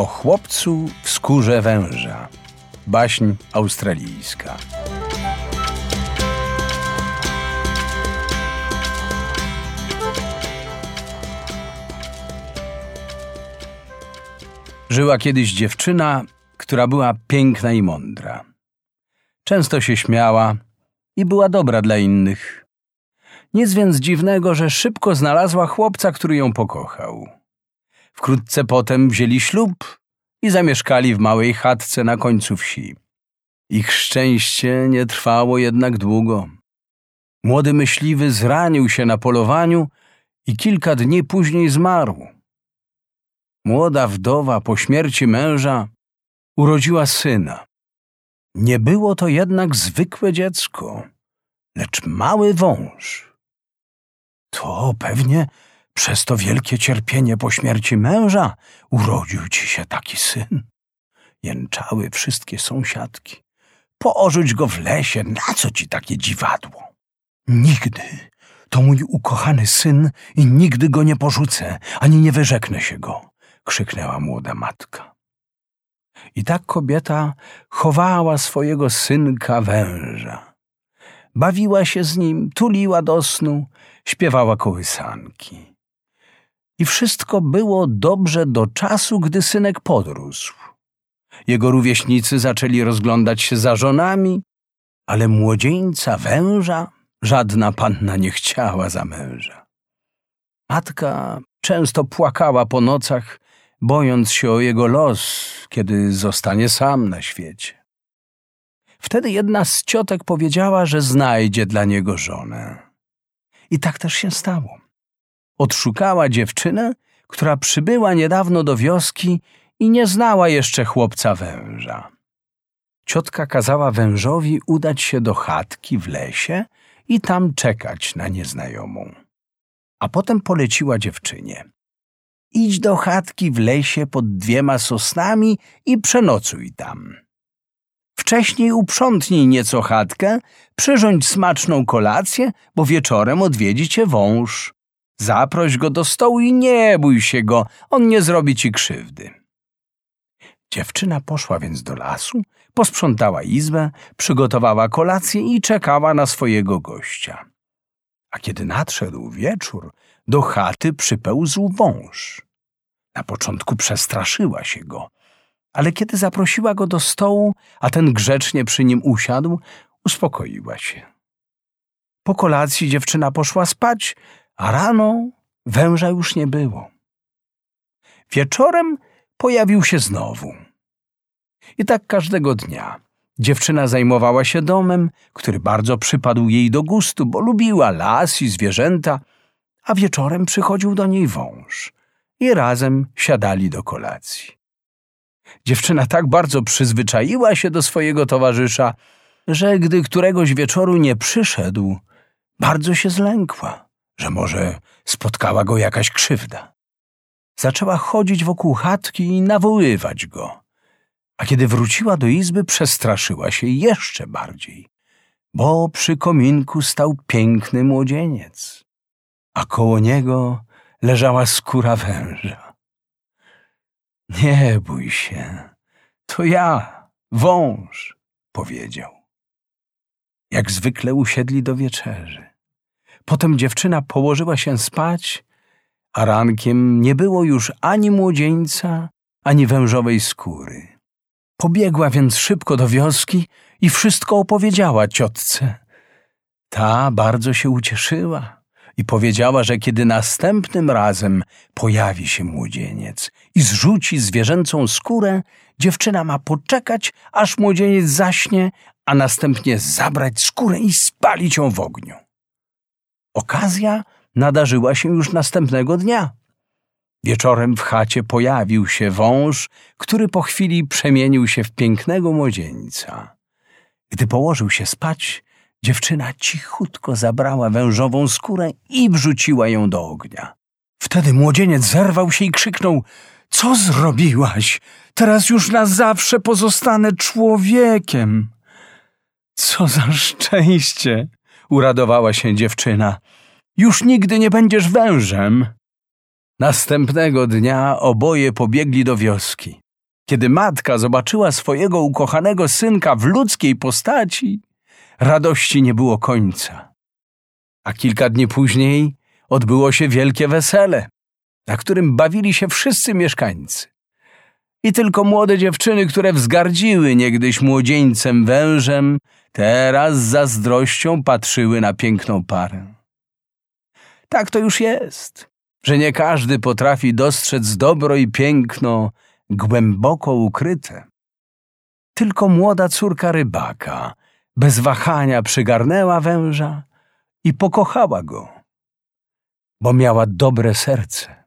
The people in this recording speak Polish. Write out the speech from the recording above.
O chłopcu w skórze węża. Baśń australijska. Żyła kiedyś dziewczyna, która była piękna i mądra. Często się śmiała i była dobra dla innych. Nic więc dziwnego, że szybko znalazła chłopca, który ją pokochał. Wkrótce potem wzięli ślub i zamieszkali w małej chatce na końcu wsi. Ich szczęście nie trwało jednak długo. Młody myśliwy zranił się na polowaniu i kilka dni później zmarł. Młoda wdowa po śmierci męża urodziła syna. Nie było to jednak zwykłe dziecko, lecz mały wąż. To pewnie przez to wielkie cierpienie po śmierci męża urodził ci się taki syn. Jęczały wszystkie sąsiadki. Poorzuć go w lesie, na co ci takie dziwadło? Nigdy. To mój ukochany syn i nigdy go nie porzucę, ani nie wyrzeknę się go, krzyknęła młoda matka. I tak kobieta chowała swojego synka węża. Bawiła się z nim, tuliła do snu, śpiewała kołysanki. I wszystko było dobrze do czasu, gdy synek podrósł. Jego rówieśnicy zaczęli rozglądać się za żonami, ale młodzieńca węża żadna panna nie chciała za męża. Matka często płakała po nocach, bojąc się o jego los, kiedy zostanie sam na świecie. Wtedy jedna z ciotek powiedziała, że znajdzie dla niego żonę. I tak też się stało. Odszukała dziewczynę, która przybyła niedawno do wioski i nie znała jeszcze chłopca węża. Ciotka kazała wężowi udać się do chatki w lesie i tam czekać na nieznajomą. A potem poleciła dziewczynie. Idź do chatki w lesie pod dwiema sosnami i przenocuj tam. Wcześniej uprzątnij nieco chatkę, przyrządź smaczną kolację, bo wieczorem odwiedzi cię wąż. Zaproś go do stołu i nie bój się go, on nie zrobi ci krzywdy. Dziewczyna poszła więc do lasu, posprzątała izbę, przygotowała kolację i czekała na swojego gościa. A kiedy nadszedł wieczór, do chaty przypełzł wąż. Na początku przestraszyła się go, ale kiedy zaprosiła go do stołu, a ten grzecznie przy nim usiadł, uspokoiła się. Po kolacji dziewczyna poszła spać, a rano węża już nie było. Wieczorem pojawił się znowu. I tak każdego dnia. Dziewczyna zajmowała się domem, który bardzo przypadł jej do gustu, bo lubiła las i zwierzęta, a wieczorem przychodził do niej wąż i razem siadali do kolacji. Dziewczyna tak bardzo przyzwyczaiła się do swojego towarzysza, że gdy któregoś wieczoru nie przyszedł, bardzo się zlękła, że może spotkała go jakaś krzywda. Zaczęła chodzić wokół chatki i nawoływać go. A kiedy wróciła do izby, przestraszyła się jeszcze bardziej, bo przy kominku stał piękny młodzieniec, a koło niego leżała skóra węża. Nie bój się, to ja, wąż, powiedział. Jak zwykle usiedli do wieczerzy. Potem dziewczyna położyła się spać, a rankiem nie było już ani młodzieńca, ani wężowej skóry. Pobiegła więc szybko do wioski i wszystko opowiedziała ciotce. Ta bardzo się ucieszyła i powiedziała, że kiedy następnym razem pojawi się młodzieniec i zrzuci zwierzęcą skórę, dziewczyna ma poczekać, aż młodzieniec zaśnie, a następnie zabrać skórę i spalić ją w ogniu. Okazja nadarzyła się już następnego dnia. Wieczorem w chacie pojawił się wąż, który po chwili przemienił się w pięknego młodzieńca. Gdy położył się spać, dziewczyna cichutko zabrała wężową skórę i wrzuciła ją do ognia. Wtedy młodzieniec zerwał się i krzyknął: Co zrobiłaś? Teraz już na zawsze pozostanę człowiekiem. Co za szczęście! Uradowała się dziewczyna. Już nigdy nie będziesz wężem. Następnego dnia oboje pobiegli do wioski. Kiedy matka zobaczyła swojego ukochanego synka w ludzkiej postaci, radości nie było końca. A kilka dni później odbyło się wielkie wesele, na którym bawili się wszyscy mieszkańcy. I tylko młode dziewczyny, które wzgardziły niegdyś młodzieńcem wężem, teraz zazdrością patrzyły na piękną parę. Tak to już jest, że nie każdy potrafi dostrzec dobro i piękno głęboko ukryte. Tylko młoda córka rybaka bez wahania przygarnęła węża i pokochała go, bo miała dobre serce.